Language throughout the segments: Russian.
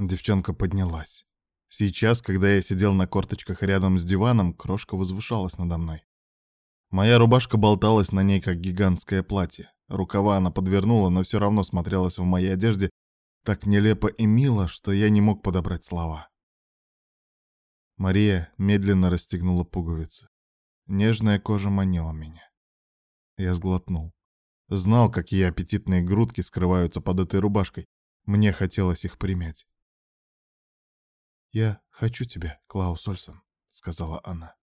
Девчонка поднялась. Сейчас, когда я сидел на корточках рядом с диваном, крошка возвышалась надо мной. Моя рубашка болталась на ней, как гигантское платье. Рукава она подвернула, но все равно смотрелась в моей одежде так нелепо и мило, что я не мог подобрать слова. Мария медленно расстегнула пуговицы. Нежная кожа манила меня. Я сглотнул. Знал, какие аппетитные грудки скрываются под этой рубашкой. Мне хотелось их примять. «Я хочу тебя, Клаус Ольсон», — сказала она.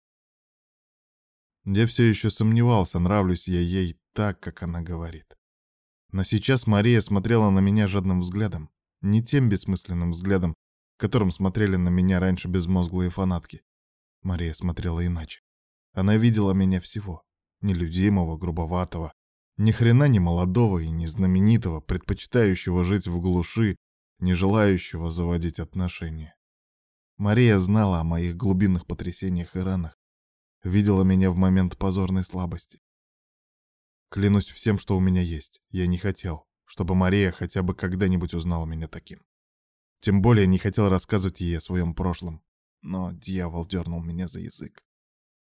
Я все еще сомневался, нравлюсь я ей так, как она говорит. Но сейчас Мария смотрела на меня жадным взглядом, не тем бессмысленным взглядом, которым смотрели на меня раньше безмозглые фанатки. Мария смотрела иначе. Она видела меня всего. Нелюдимого, грубоватого, ни хрена не молодого и не знаменитого, предпочитающего жить в глуши, не желающего заводить отношения. Мария знала о моих глубинных потрясениях и ранах, видела меня в момент позорной слабости. Клянусь всем, что у меня есть, я не хотел, чтобы Мария хотя бы когда-нибудь узнала меня таким. Тем более не хотел рассказывать ей о своем прошлом, но дьявол дернул меня за язык.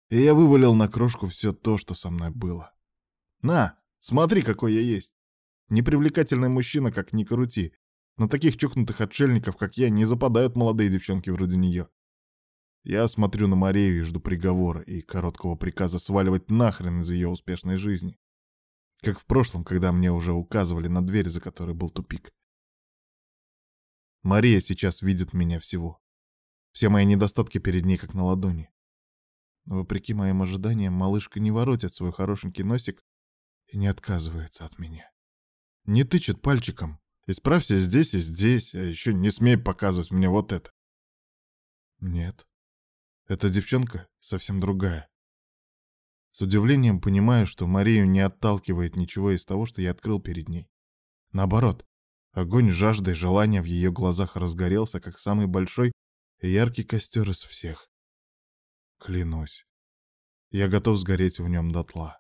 И я вывалил на крошку все то, что со мной было. «На, смотри, какой я есть! Непривлекательный мужчина, как ни крути, на таких чокнутых отшельников, как я, не западают молодые девчонки вроде нее. Я смотрю на Марию и жду приговора и короткого приказа сваливать нахрен из ее успешной жизни. Как в прошлом, когда мне уже указывали на дверь, за которой был тупик. Мария сейчас видит меня всего. Все мои недостатки перед ней как на ладони. Но, вопреки моим ожиданиям, малышка не воротит свой хорошенький носик и не отказывается от меня. Не тычет пальчиком, Исправься здесь и здесь, а еще не смей показывать мне вот это. Нет. Эта девчонка совсем другая. С удивлением понимаю, что Марию не отталкивает ничего из того, что я открыл перед ней. Наоборот, огонь жажды и желания в ее глазах разгорелся, как самый большой и яркий костер из всех. Клянусь, я готов сгореть в нем дотла.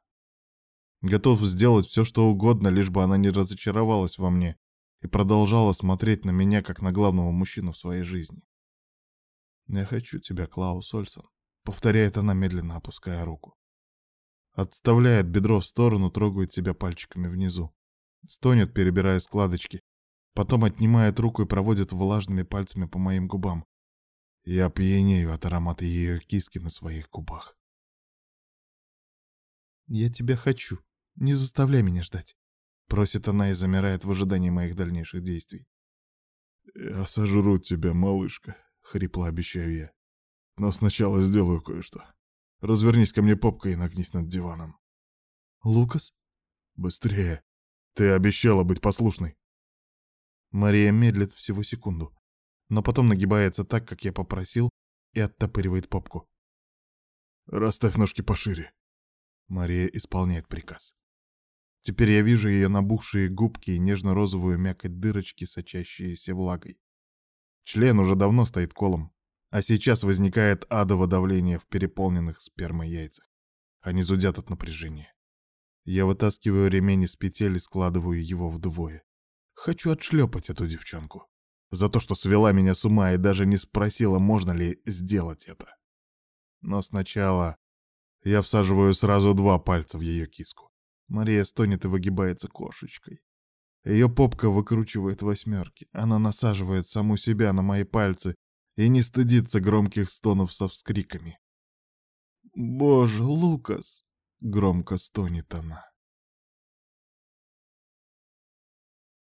Готов сделать все, что угодно, лишь бы она не разочаровалась во мне и продолжала смотреть на меня, как на главного мужчину в своей жизни. «Я хочу тебя, Клаус Ольсон», — повторяет она, медленно опуская руку. Отставляет бедро в сторону, трогает себя пальчиками внизу. Стонет, перебирая складочки. Потом отнимает руку и проводит влажными пальцами по моим губам. Я пьянею от аромата ее киски на своих губах. «Я тебя хочу. Не заставляй меня ждать». Просит она и замирает в ожидании моих дальнейших действий. «Я сожру тебя, малышка», — хрипло обещаю я. «Но сначала сделаю кое-что. Развернись ко мне попкой и нагнись над диваном». «Лукас?» «Быстрее. Ты обещала быть послушной». Мария медлит всего секунду, но потом нагибается так, как я попросил, и оттопыривает попку. «Расставь ножки пошире». Мария исполняет приказ. Теперь я вижу ее набухшие губки и нежно-розовую мякоть дырочки, сочащиеся влагой. Член уже давно стоит колом, а сейчас возникает адово давление в переполненных спермой яйцах. Они зудят от напряжения. Я вытаскиваю ремень из петель и складываю его вдвое. Хочу отшлепать эту девчонку. За то, что свела меня с ума и даже не спросила, можно ли сделать это. Но сначала я всаживаю сразу два пальца в ее киску. Мария стонет и выгибается кошечкой. Ее попка выкручивает восьмерки. Она насаживает саму себя на мои пальцы и не стыдится громких стонов со вскриками. «Боже, Лукас!» — громко стонет она.